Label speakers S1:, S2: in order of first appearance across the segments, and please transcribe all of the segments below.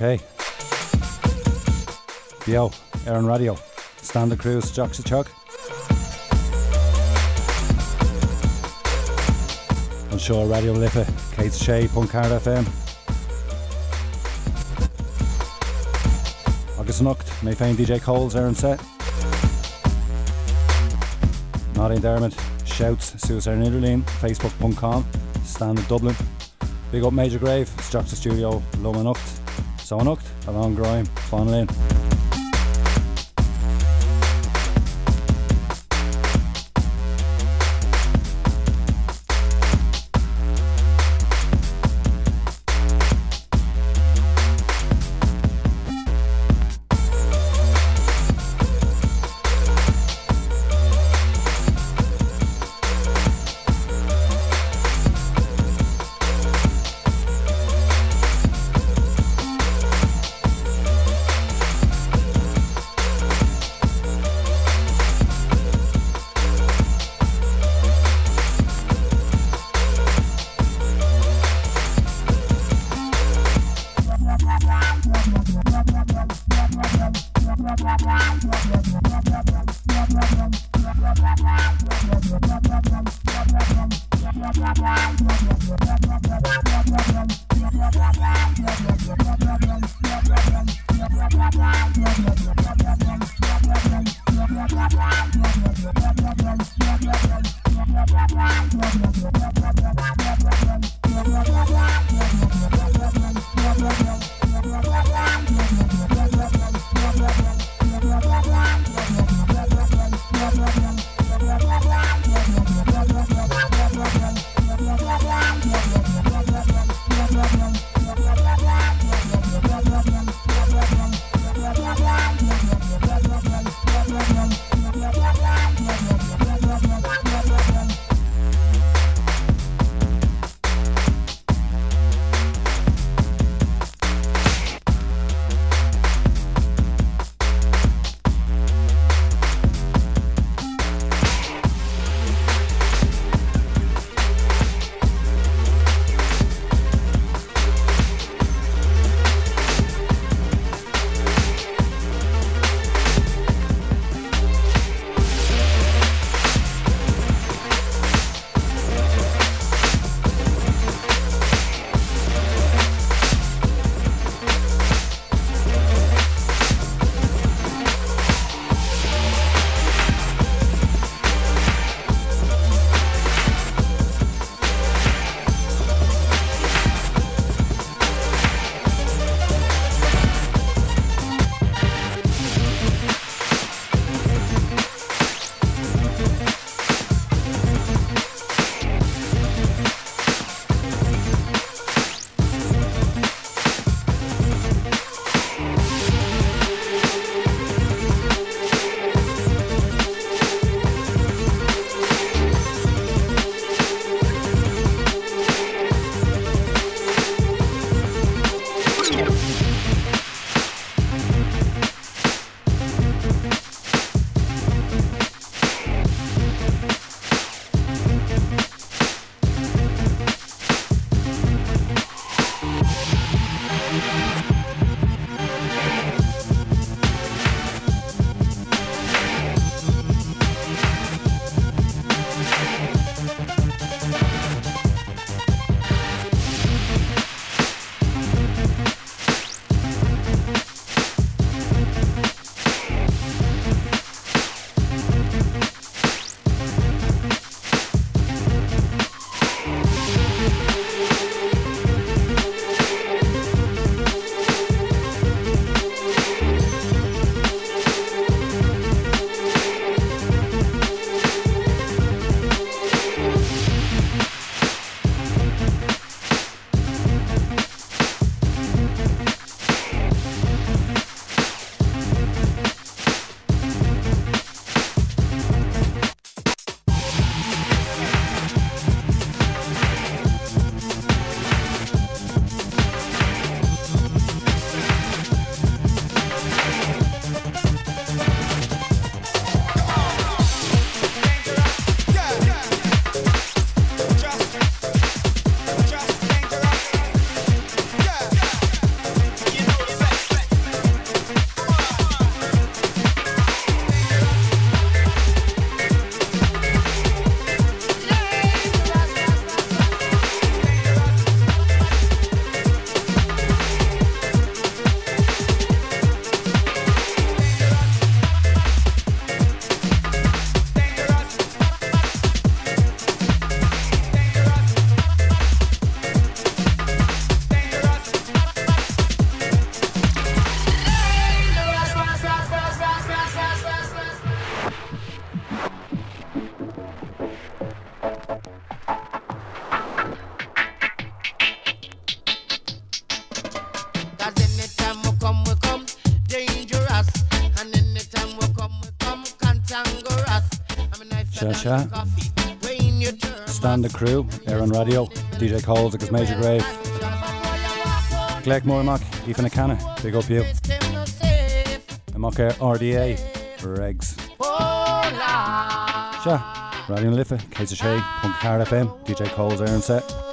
S1: Okay. Yo, Aaron Radio. Standard Cruise, Jocksy Chuck. On Shore Radio Lifa, Kate Shea, Punkard FM. Agus Nucht, may féin DJ Colz ar an set. Notting Dermot, shouts, Suas ar Niderlín, facebook.com, Standard Dublin. Big up Major Grave, Structure Studio, Loma Nucht. So Nucht, Along Grime, Fon
S2: Crew, Aaron Radio, DJ Colz, agus Major Grave. Gleck Mormac, Ethan Canna, big up you. Amok RDA, Regs. Radio Case of Shay, Punk FM, DJ Colz, Aaron Set.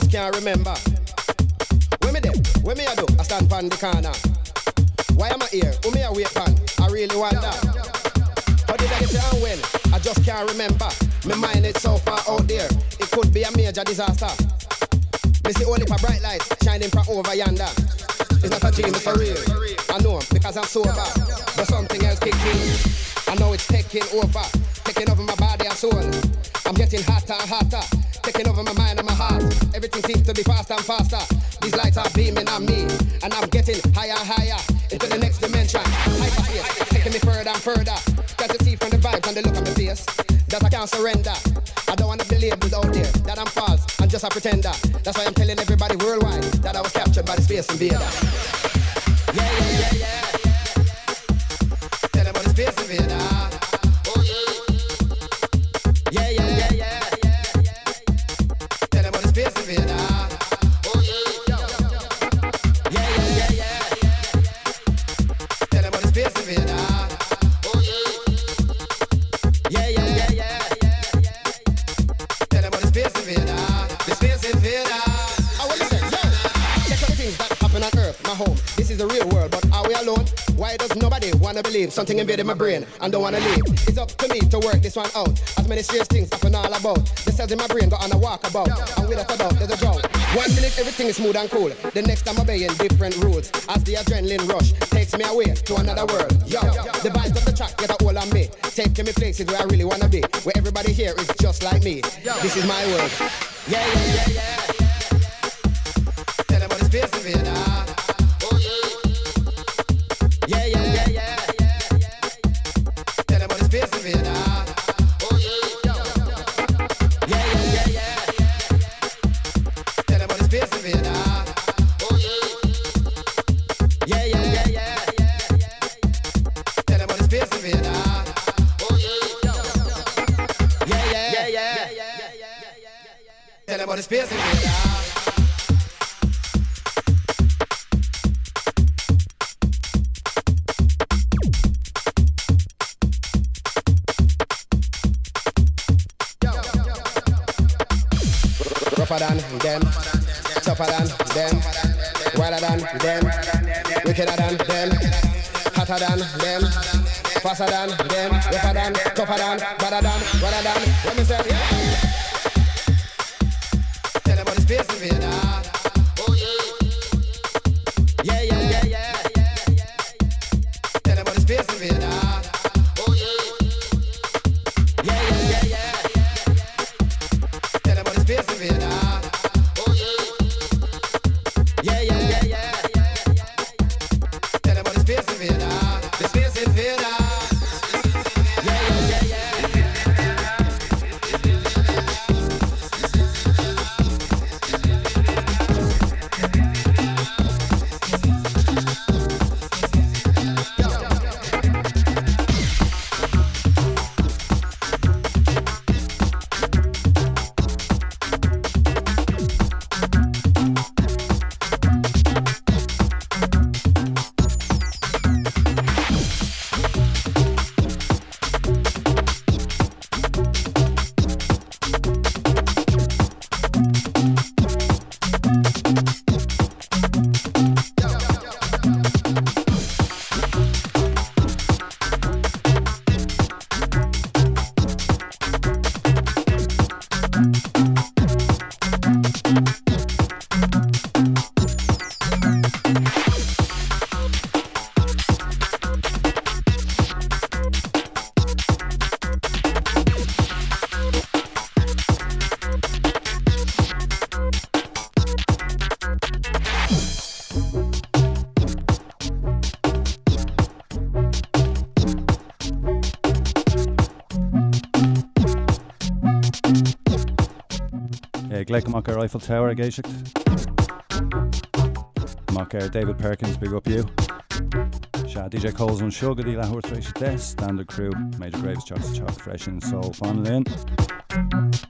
S3: Just can't remember. There? Where me I do? I stand pan the corner. Why am I here? Who me I wait pan? I really wonder. How did I get and when? I just can't remember. My mind is so far out there. It could be a major disaster. My brain and don't wanna leave. It's up to me to work this one out. As many strange things happen all about. The cells in my brain got on a walkabout. And without a doubt, there's a drought. One minute everything is smooth and cool. The next I'm obeying different rules. As the adrenaline rush takes me away to another world. Yo, the vibes of the track get a hold on me. Taking me places where I really wanna be. Where everybody here is just like me. This is my world. Yeah, yeah, yeah, yeah. Tell them it's Rifle
S4: Eiffel Tower a géisicht. Mac ar David Perkins big up you. Se DJ Colz an sugadí lethirtaréis de standard crew, Major Graves Charles fresh freisin soul fan in.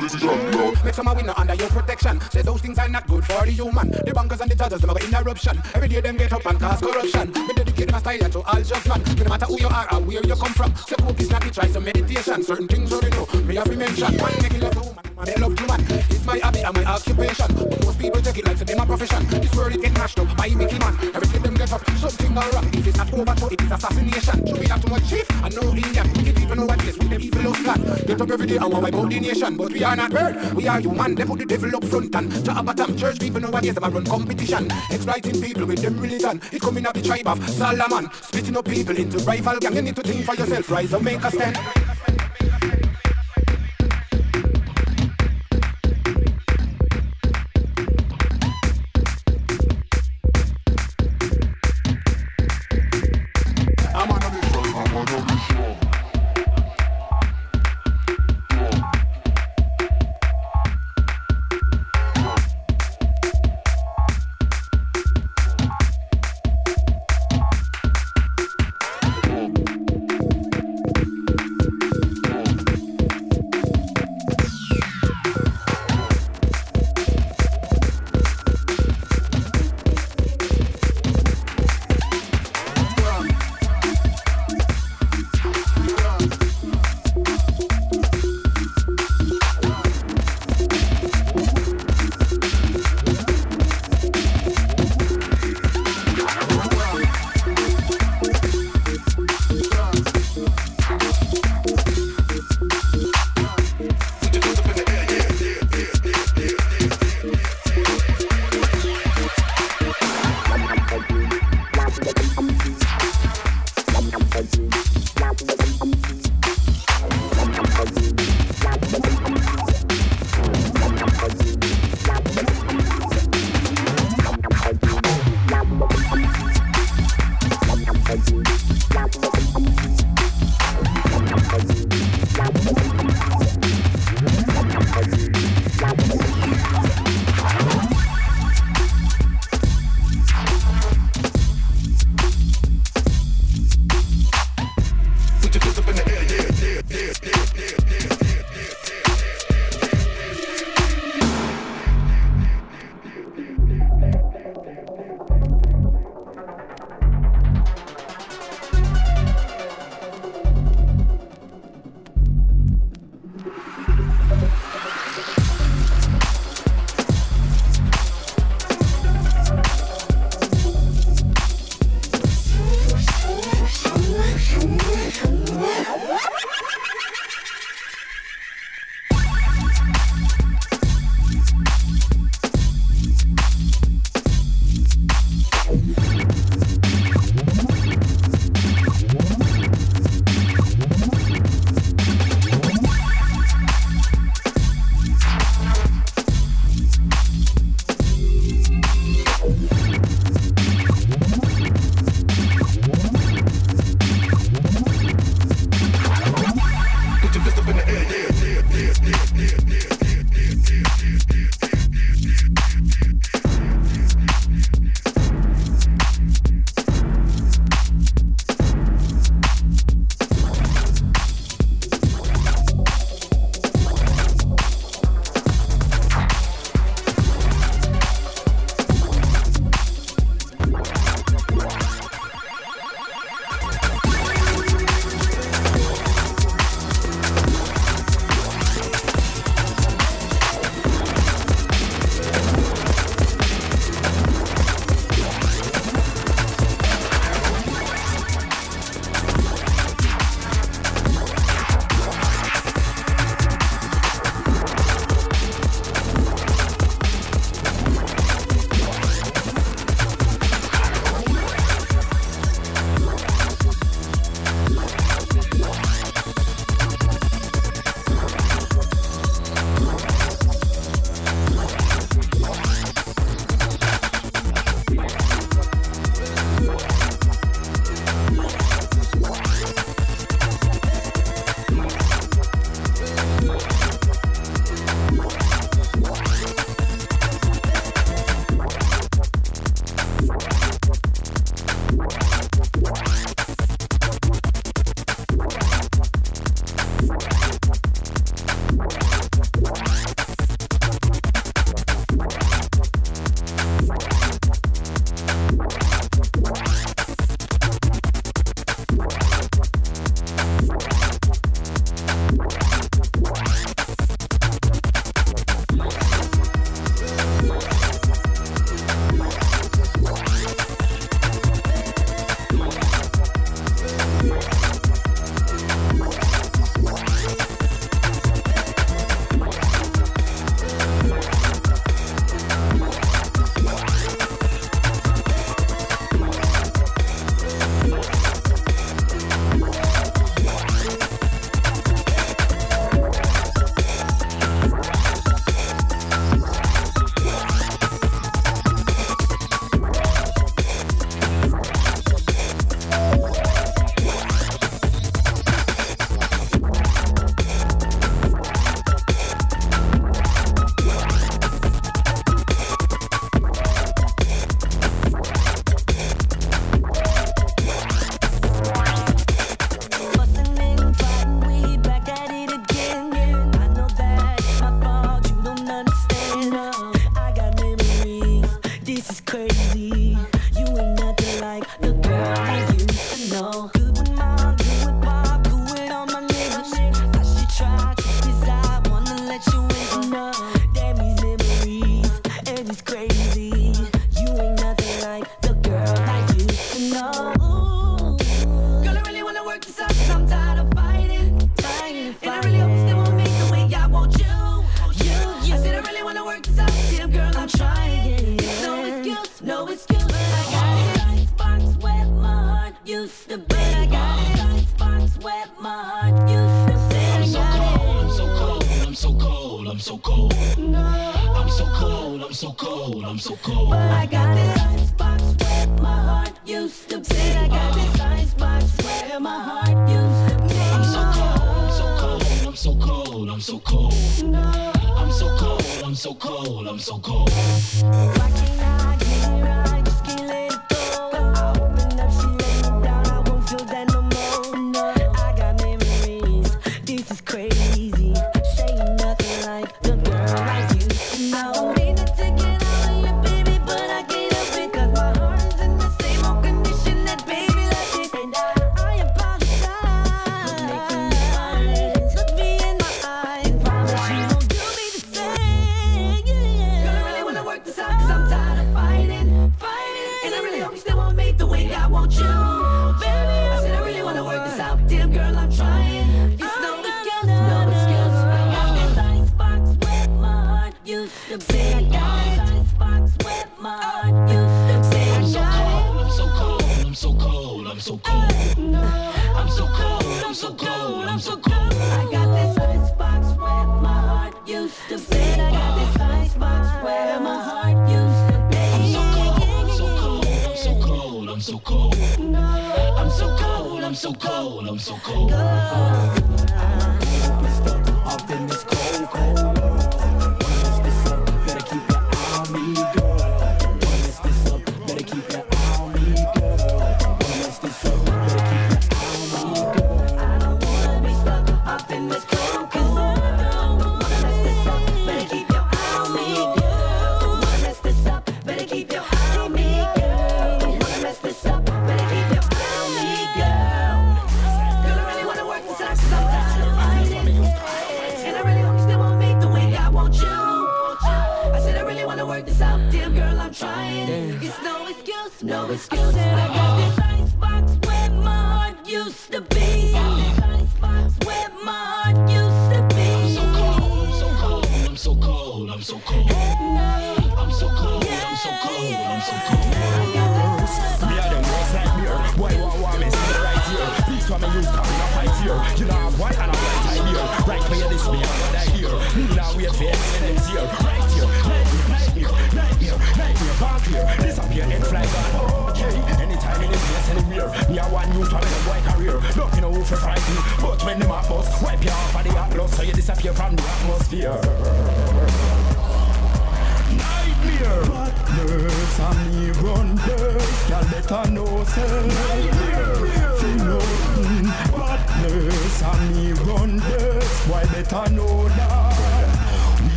S4: politician bro make some winner under your protection. Say those things are not good for the human. The
S5: bankers and the judges them interruption every day them get up and cause corruption. They dedicate my style to all just man no matter who you are or where you come from. So cook not be try some meditation.
S6: Certain things already know me have to mention. One make it love woman
S4: they love to man. It's my habit and my occupation. But most people take it like to be my profession. This world it get mashed up by making man. Everything them get up something all wrong. If it's not over it is assassination. Should we have too much chief I know Indian we can even know what them evil love God. Get up every day and out the nation. But we are not bird. We are human. They put the devil up front and to a bottom. Church people know is. Them a run competition. Exploiting people with them religion. It coming up the tribe of Solomon. Splitting up people into rival gang. You need to think for yourself. Rise up, make a stand.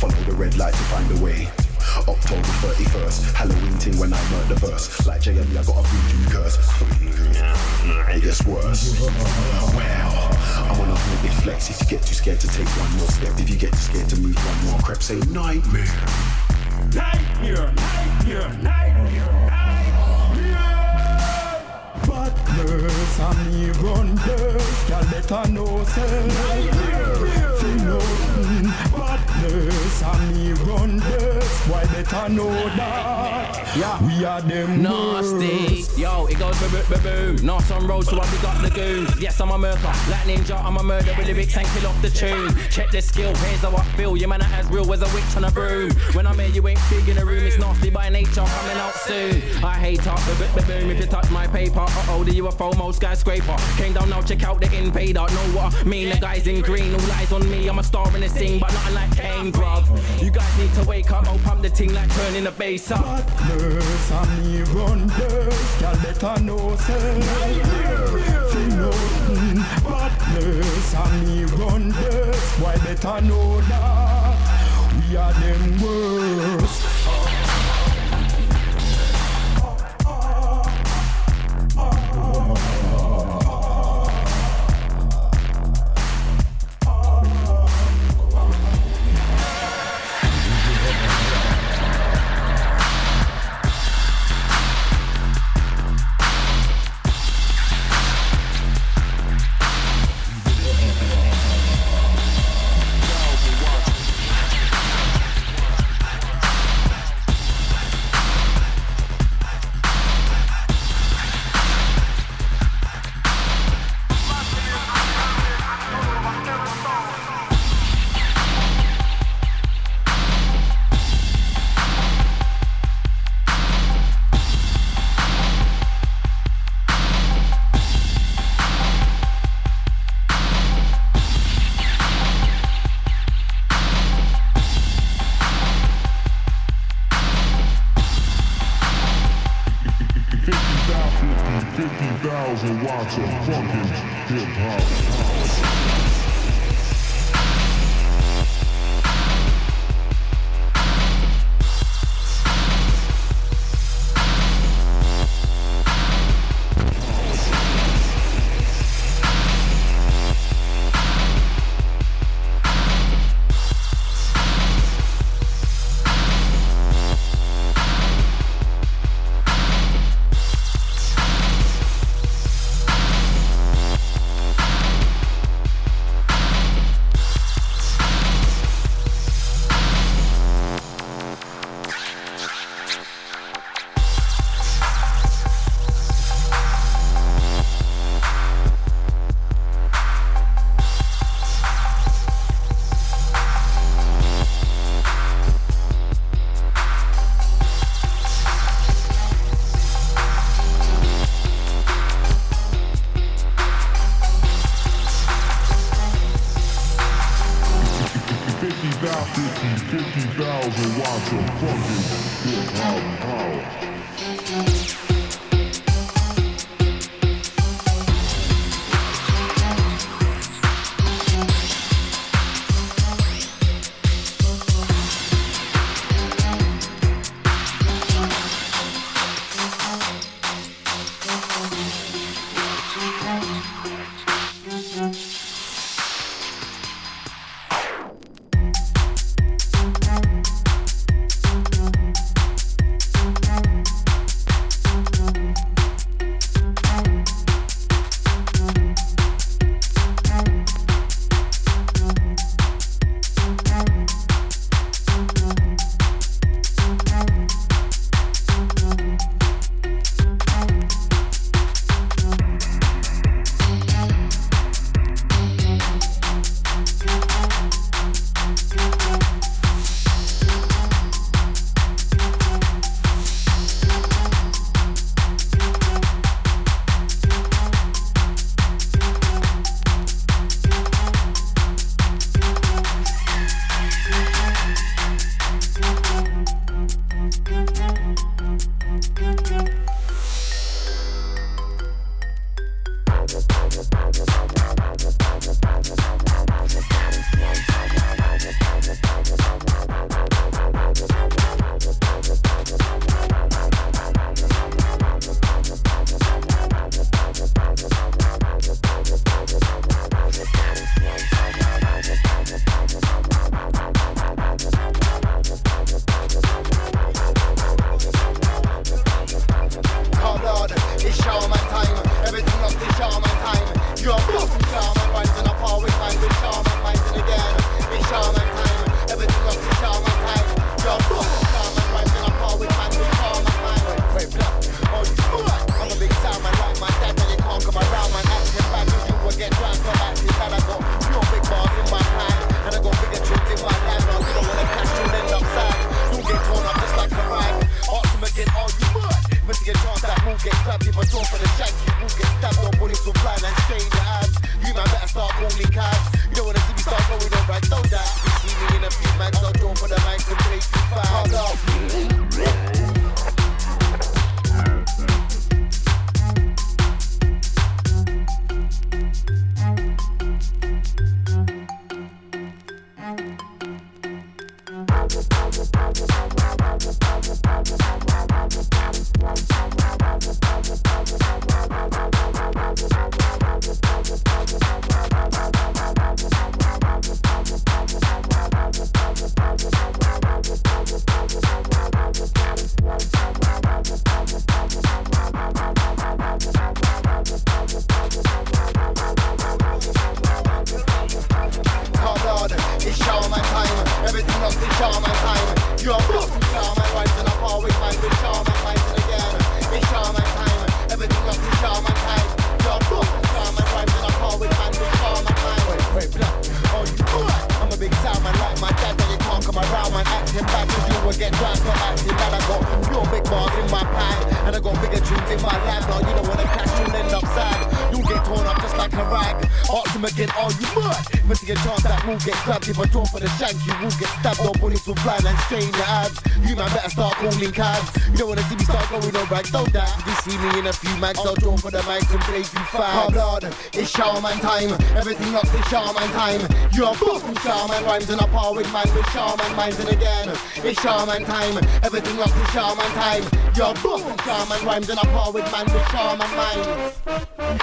S7: follow the red light to find a way. October 31st
S8: Halloween thing when I murder verse. Like JM I got a future curse. It gets worse. Well I wanna hold it flex. If you get too scared to take one more step if you get too scared to move one more crap
S7: say nightmare nightmare. Nightmare nightmare, nightmare. Sammy Runde Galetta Nosel Fi Noten Butler Sammy Runde why better know that? Yeah. We are them nasty.
S9: yo it goes boom, boom, boom.
S7: not on road so we got the goons yes I'm a murder like ninja I'm a murder with lyrics
S9: and kill off the tune. Check the skill here's how I feel. Your man as
S7: real as a witch on a broom. When I'm here you ain't big
S9: in a room it's nasty by nature. Coming out soon. I hate talk the bit the boom. If you touch my paper uh oh the UFO most skyscraper? Came down now check out the in paid out know what I mean. The guys in green all eyes on me. I'm a star in this thing but nothing like Kane bro. you guys need to wake
S7: up open pump the thing like turning the bass up.
S10: Y'all better know Why mm, better know
S9: that. We are them worse if I draw for the shank, you will get stabbed. Or bullets will fly and strain your abs. You man better start calling cabs. You don't wanna see me start going on back, don't that. You see me in a few mags, I'll draw for the mics and play you. Hard blood, it's Shaman time. Everything up is Shaman time. You're boss from Shaman rhymes and a par with man with Shaman minds and again. It's Shaman time. Everything up is Shaman time. You're boss from Shaman rhymes and a par with man with Shaman minds.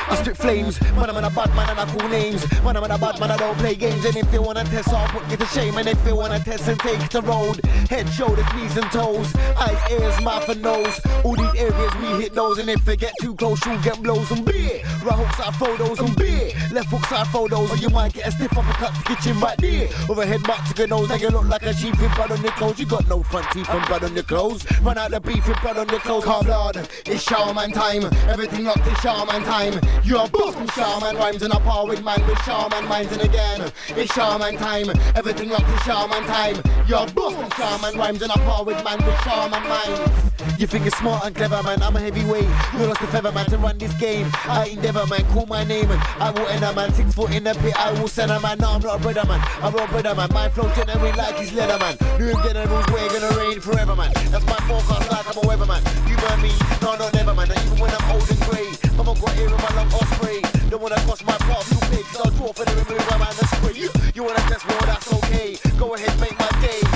S9: I spit flames, man I'm a bad man and I cool names. Man I'm a bad man I don't play games. And if you wanna test, I'll put you to shame. And if you wanna test and take the road, head, shoulders, knees and toes, eyes, ears, mouth and nose. All these areas we hit those, and if they get too close, you'll get blows and beer. Right hook side photos and beer. Left hook side photos, or you might get a stiff uppercut to kitchen right there. Overhead mark to your nose, now you look like a sheep with blood on your clothes. You got no front teeth and blood on your clothes. Run out the beef with blood on your clothes. Calm blood, it's shaman time. Everything up to shaman time. You're boss from shaman rhymes and a par with man with shaman minds and again. It's shaman time. Everything up to shaman time. You're boss from shaman rhymes and a par with man with shaman minds. You think you're smart and clever, man. I'm a heavyweight. You lost the feather, man, to run this game. I endeavor, man. Call my name and I will end a man. Six foot in the pit, I will send a man. No, I'm not a brother, man. I'm a brother, man. My flow generate like his leather, man. New generals, we're gonna reign forever, man. That's my forecast, like I'm a weatherman. You burn me, no, not never, man. Not even when I'm old and grey. I'm a got here with my long osprey. Don't wanna cross my path, you big. So I'll draw for the remover, man. The spray. You, you wanna test more, that's okay. Go ahead, make my day.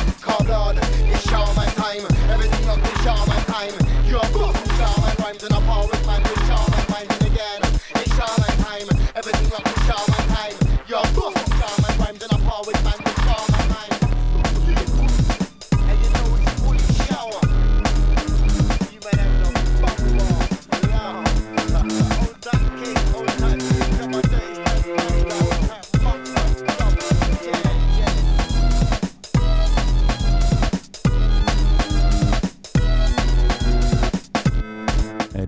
S9: Down, it's shaman time. Everything up to shaman time. You're a boss from shaman rhymes and a power with man with shaman minds and again. It's shaman time. Everything up to shaman time. You're a boss from shaman rhymes and a power with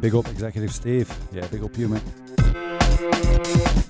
S1: big up Executive Steve. Yeah, big up you, man.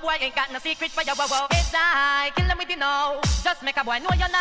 S11: Boy ain't got no secret for your wow. It's I, kill them with the know. Just make a boy know you're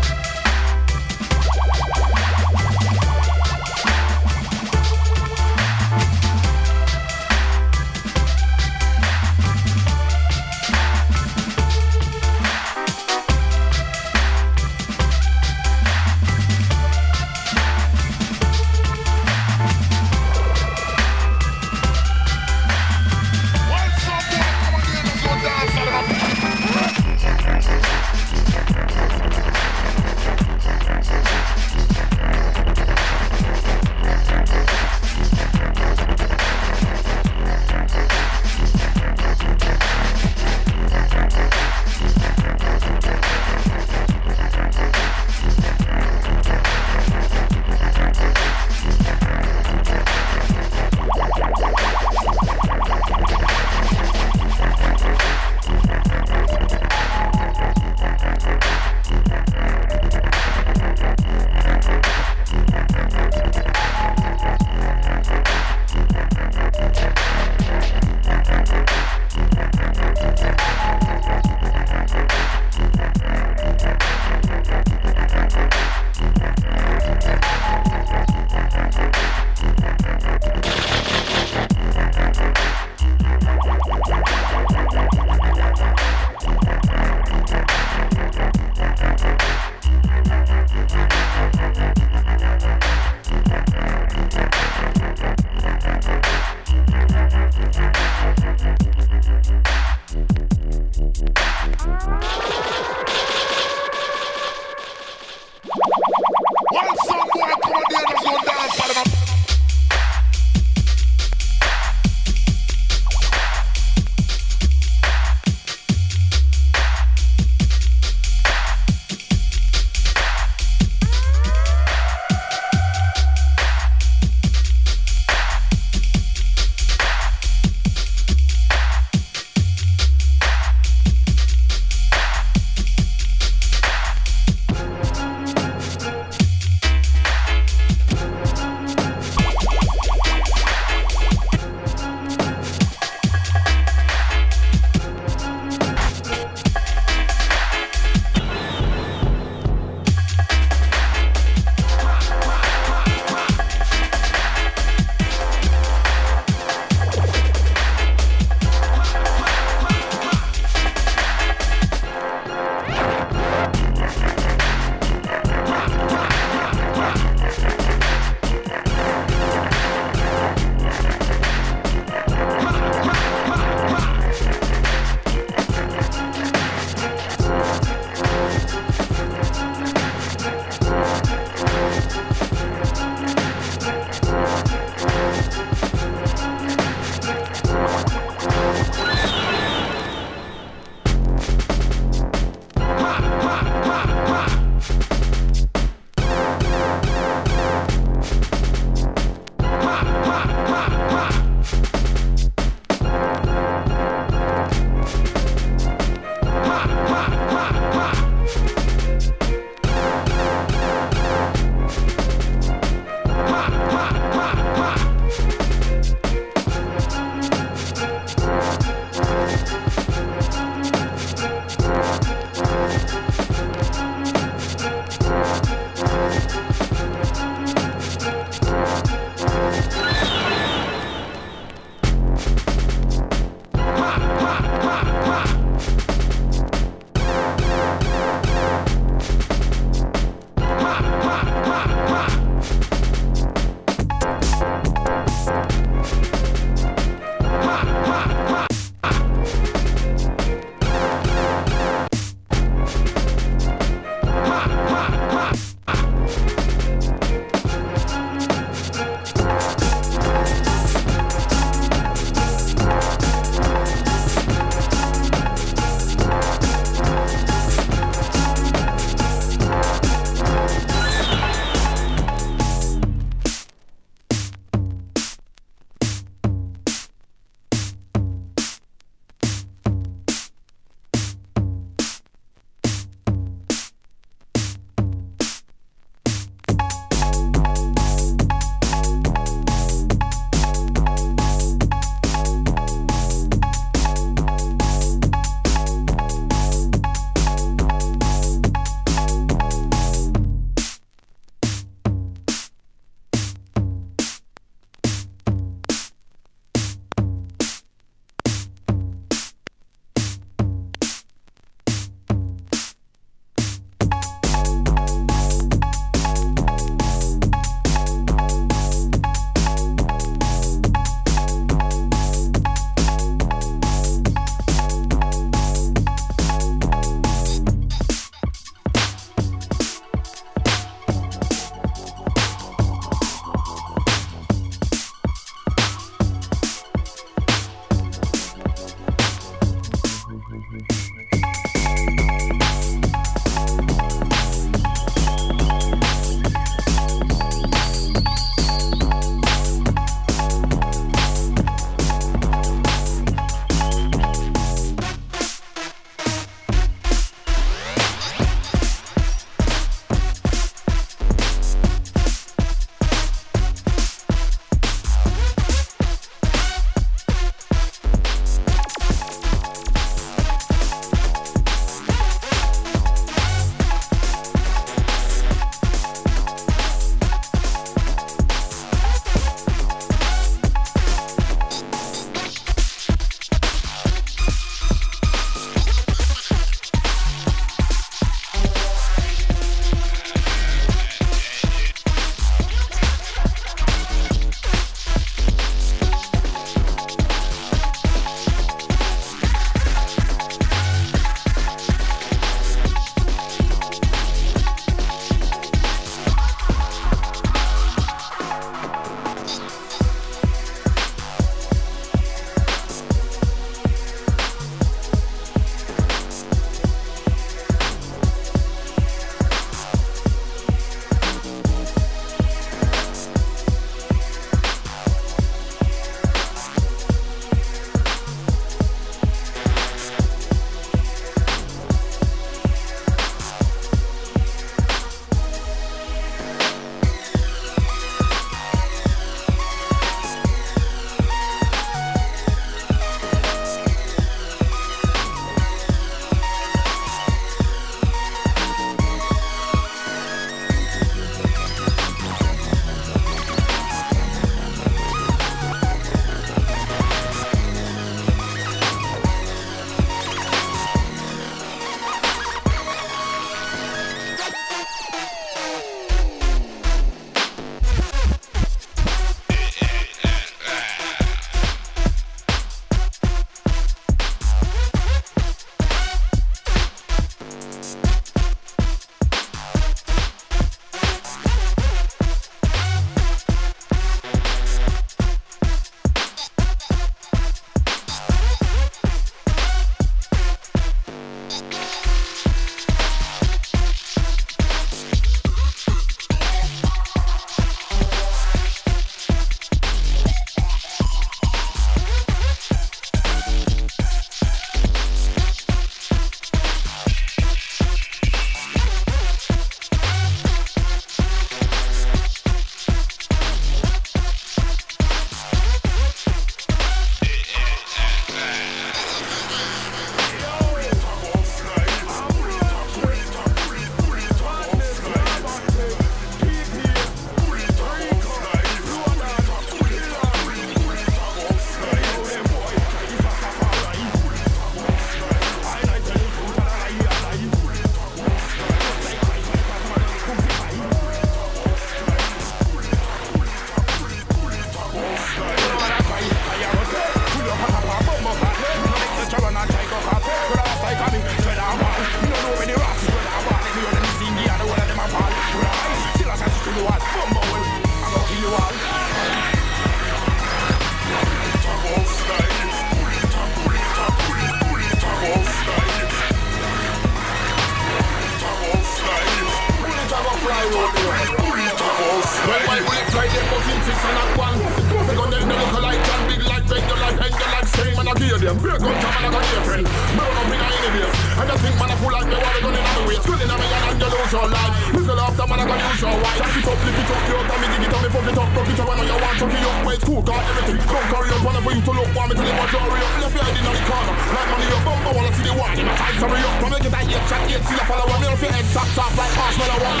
S11: them.
S12: Beer gun come and I got your friend. Burn up in a any base And I think man I pull like me water gun in my waist. Good in a me and you lose your life. Little after man I got use your wife Jack it up, lift it up, you up, me dig it up, fuck it up, fuck it up I know you want chuck it up, wait, cool, got everything. Come carry up, wanna for you to look, want me to live on story up. Left your in the corner, like money up, bumper, wanna see the one In my tight, sorry up, come make it a eight shot, eight, see the follower Me off your head, top, top, like marshmallow one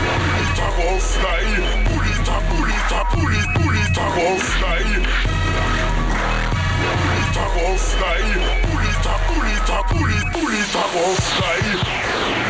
S12: Pulita go fly, pulita, pulita, pulit, pulita go fly Pulita go fly, pulita, pulita, pulit, pulita go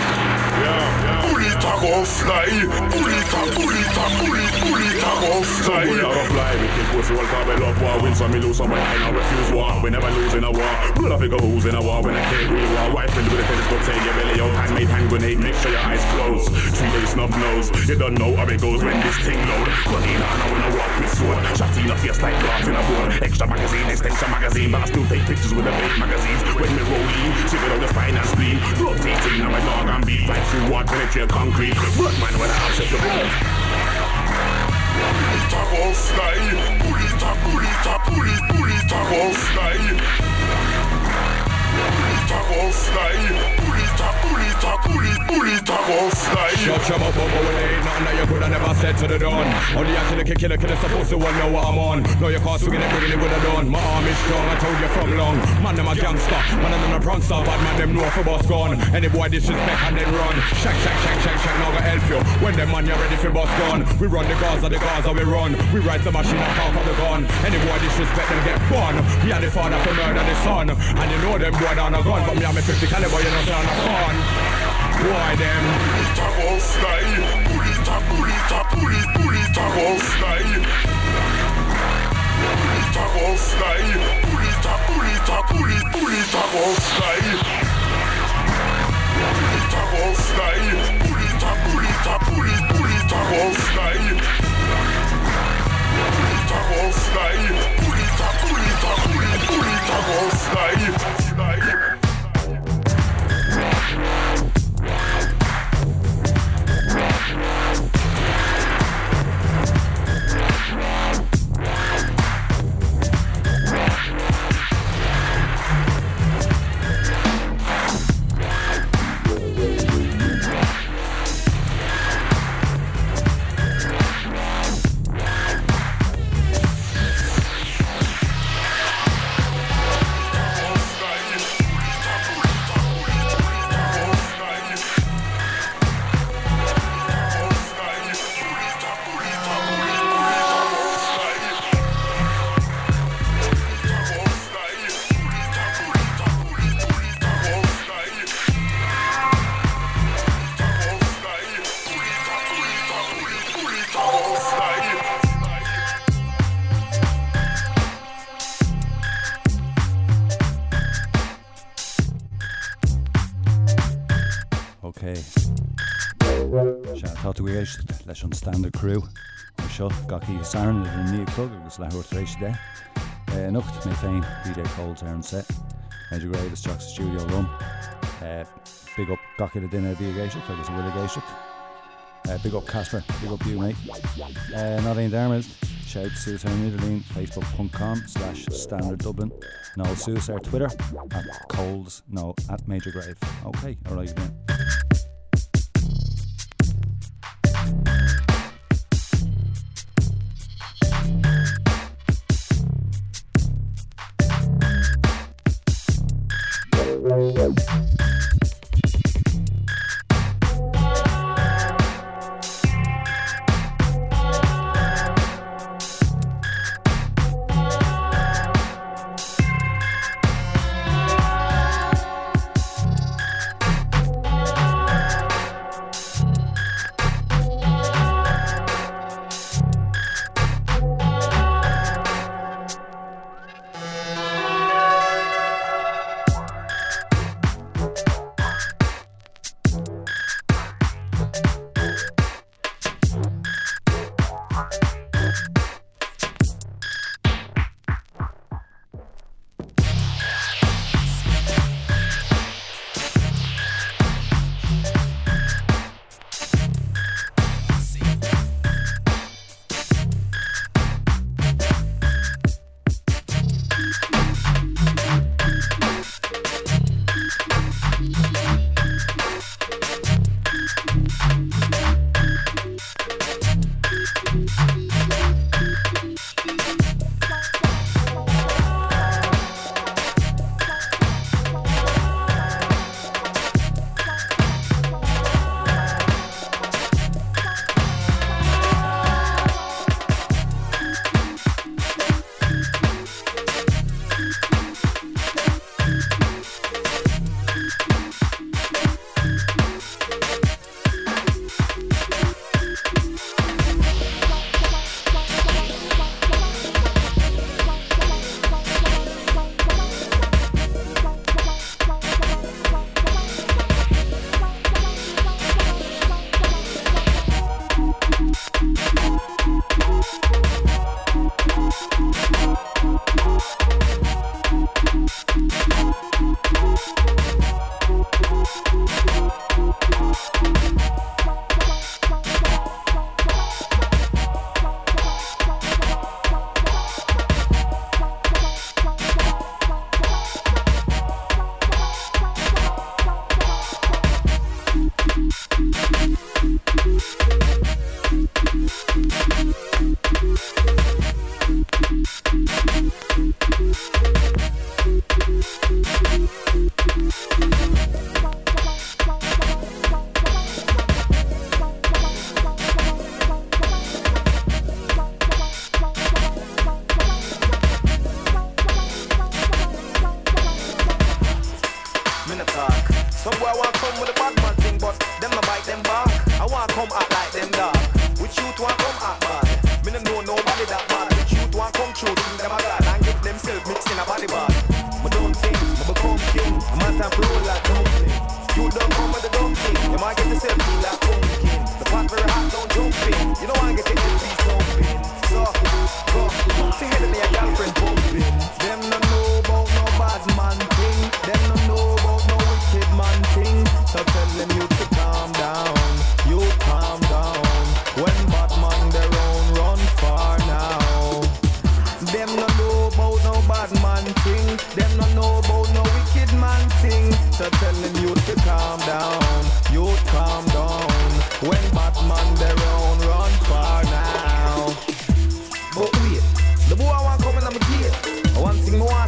S12: fly Pulita go fly, pulita, pulita, pulit, pulita go fly.
S13: Some go fly, we kill pussy, all carbon love war. Win some, me lose some, I I refuse war. We never lose in a war. Blood off, go who's in a war when I can't real war. Wife with a telescope, say your belly out, handmade hand grenade, make sure your eyes closed. Three days snub nose, you don't know how it goes when this thing load. On, I wanna walk with sword. Shot in a face like glass in a bone. Extra magazine, extension magazine, but I still take pictures with the big magazines. When me roll in, ship the spine and spleen. Teaching, now my dog and beat like through water, penetrate concrete. Blood man when I upset your blood.
S12: Fly, pulita, pulita, fly. Pulita fly.
S14: Shut your up, when ain't nothing that you coulda never said to the dawn. Only I kill a killer, killer supposed to want know what I'm on. No, you can't swing it, bringing it with a dawn. My arm is strong, I told you from long. Man, them a gangster, man, them a prankster, bad man, them know for boss gone. Any boy disrespect and then run. Shack, shack, shack, shack, shack, now go help you. When them man, you ready for boss gone. We run the Gaza, the Gaza, we run. We ride the machine and talk of the gun. Any boy disrespect them get fun. And the father for murder the son. And you know them boy down a gun, but me and me 50 caliber, you know, on a fun. Why them?
S12: Fly, pulita, pulita, pulit, pulita fly. Pulita fly, pulita, pulita, pulit, pulita fly. Pulita fly, pulita, pulita, pulit, pulita fly. Pulita fly, pulita, pulita, pulit, pulita go
S1: leis an standard crew seo gaí san ar an nílog agus lethirtaréis de. Nocht mé féin Colz ar an set. Major Grade is Jack's Studio Room. Uh, big up gaci a duine bhí géisiach agus bhfuil géisiach. Uh, big up Casper, big up you mate. Uh, not aon dermid, shout Suas ar Nidirlín, facebook.com slash standard Dublin. No Suas ar Twitter at Colz, no at Major Grave. Okay, alright
S12: Pulita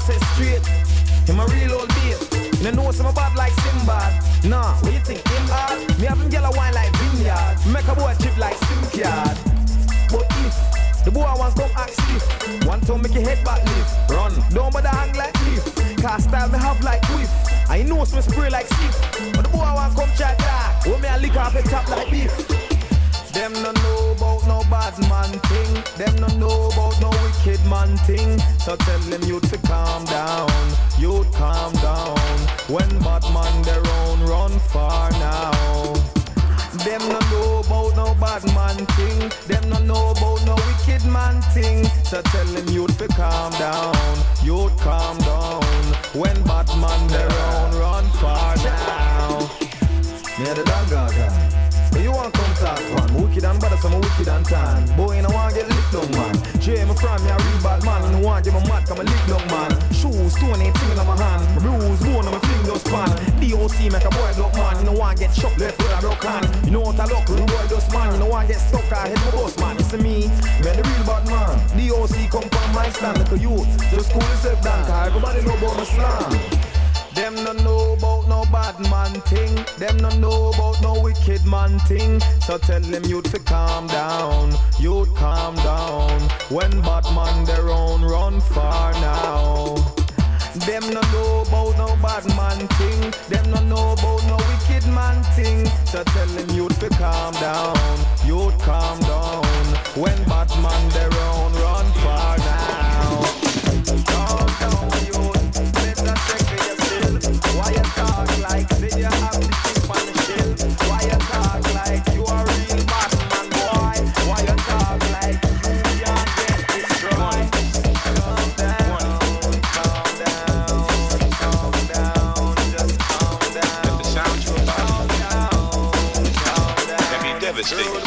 S10: me straight. Him a real old beat. You know some bad like Sinbad. Nah, what you think him hard? Me him yellow wine like vineyard. Make a boy chip like Simkyard. But if the boy want come stiff, want to make your head back lift. Run, don't bother hang like leaf. Cast style me have like whiff. I know some spray like stiff. But the boy want come chat me a lick off the top like beef. Them no know about no bad man thing. Them no know about no wicked man thing. So tell them you to calm down. You calm down. When bad man they run, run far now. Them no know about no bad man thing. Them no know about no wicked man thing. So tell them you to calm down. You calm down. When bad man they run, run far now. The you want come talk man Wicked and bad, so I'm wicked and tan. Boy, know want get licked down man. Me a real bad man. You know want get my mad, come a lick down man. Shoes, stone ain't thing in my hand. Bruise, bone, I'm a fling those pan. DOC make a boy look man. You know want get chopped, left with a broke hand. You know what I look, rude boy just man. You know want get stuck, I hit my boss man. You see me, man the real bad man. DOC come from my stand like a youth. Just cool yourself down, everybody know about my slam them no know about no bad man thing. Them no know about no wicked man thing. So tell them you'd to calm down. You calm down. When bad man they run, run far now. Them no know about no bad man thing. Them no know about no wicked man thing. So tell them you'd to calm down. You calm down. When bad man they run, run far now.
S15: Can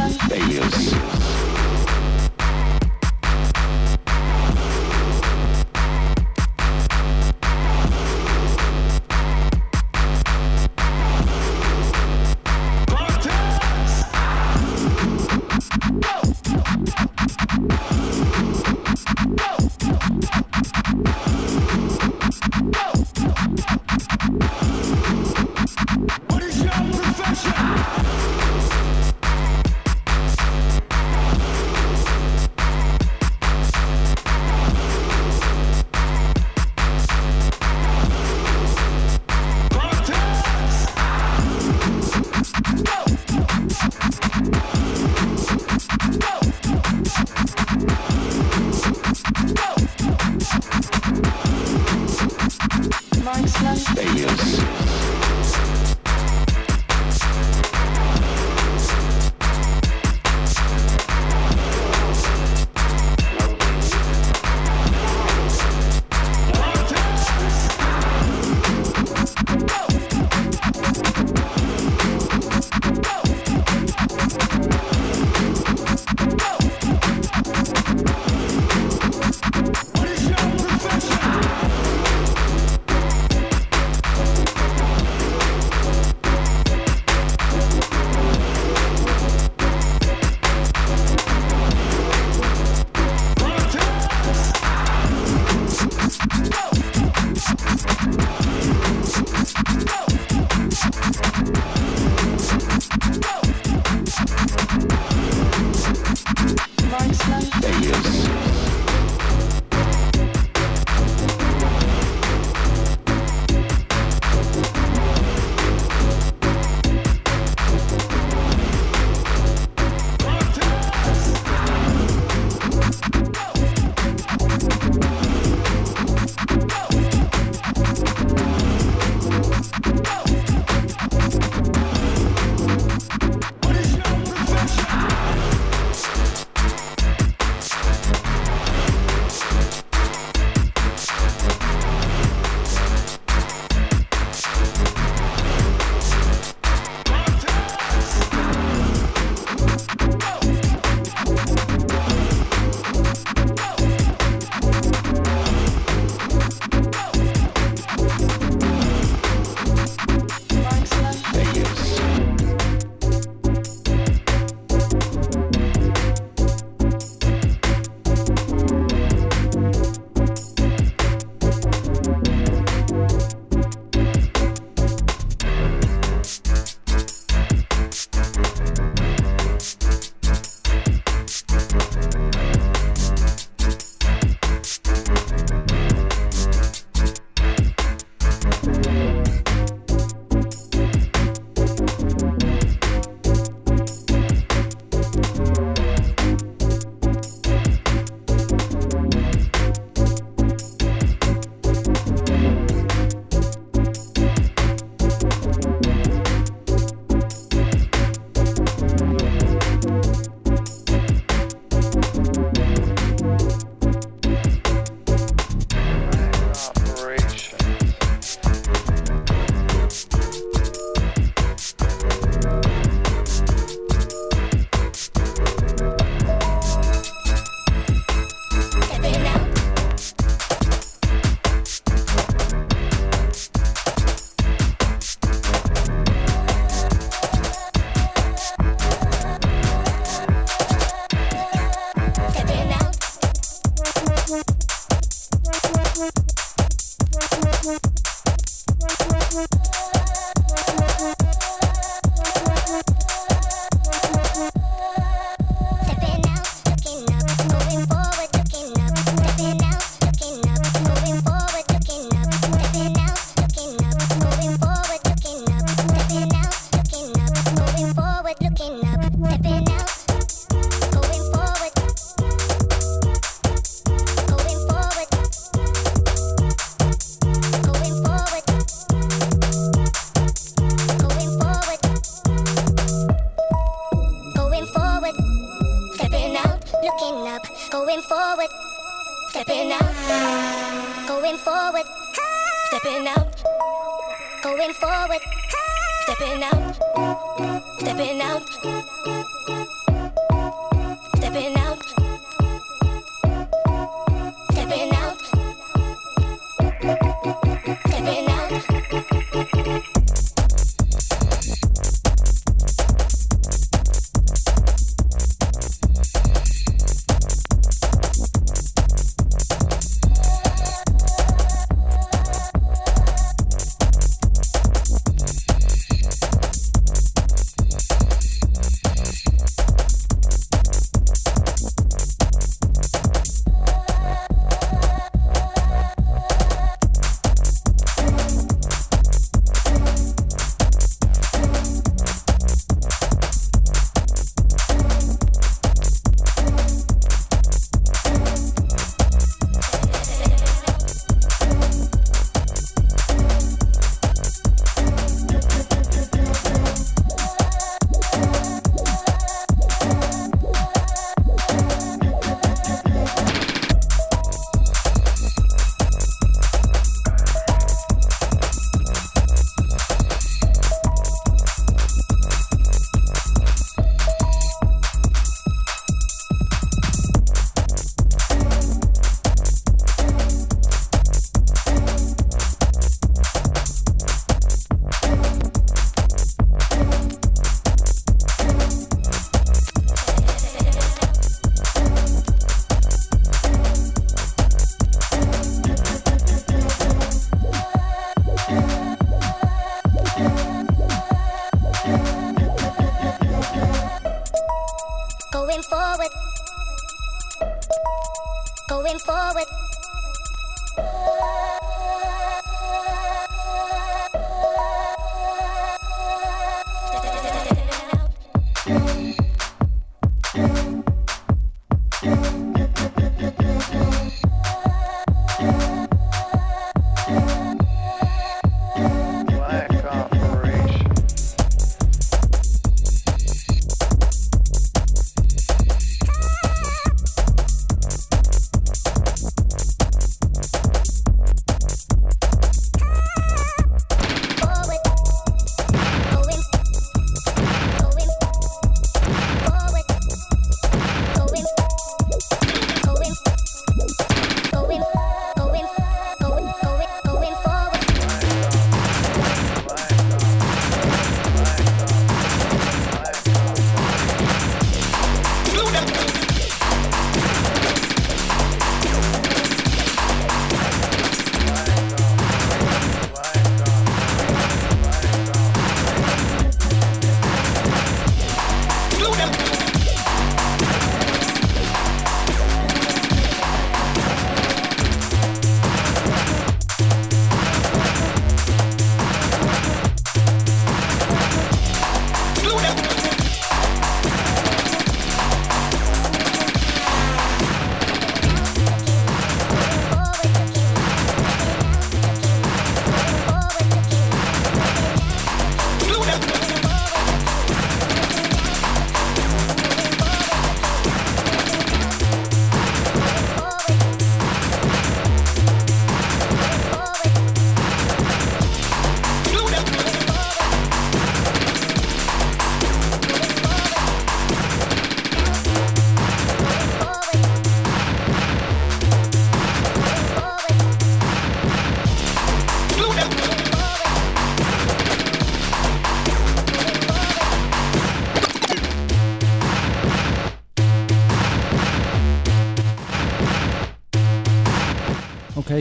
S1: Alias.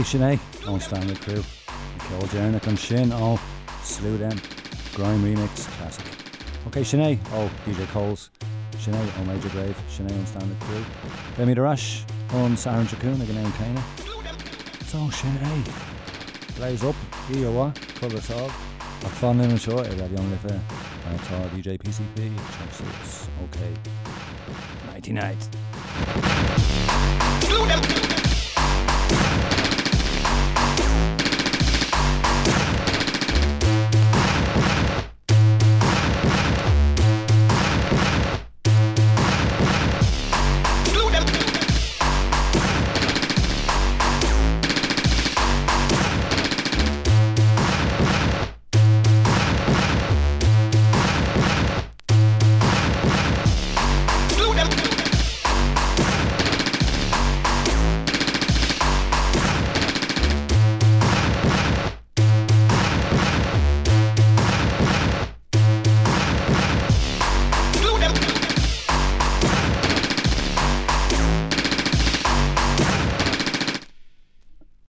S1: Sinead, on Standard Crew. Jernick and Shin, all slew them. Grime remix, classic. Okay, Sinead, oh, DJ Colz. Sinead, oh, Major Grave. Sinead on Standard Crew. Demi Darash on Saran Chakun, again, name Kana. So, Sinead, blaze up, here or what? Cover us all. Have fun in and short, I young liver. I thought DJ PCP, okay. Nighty night.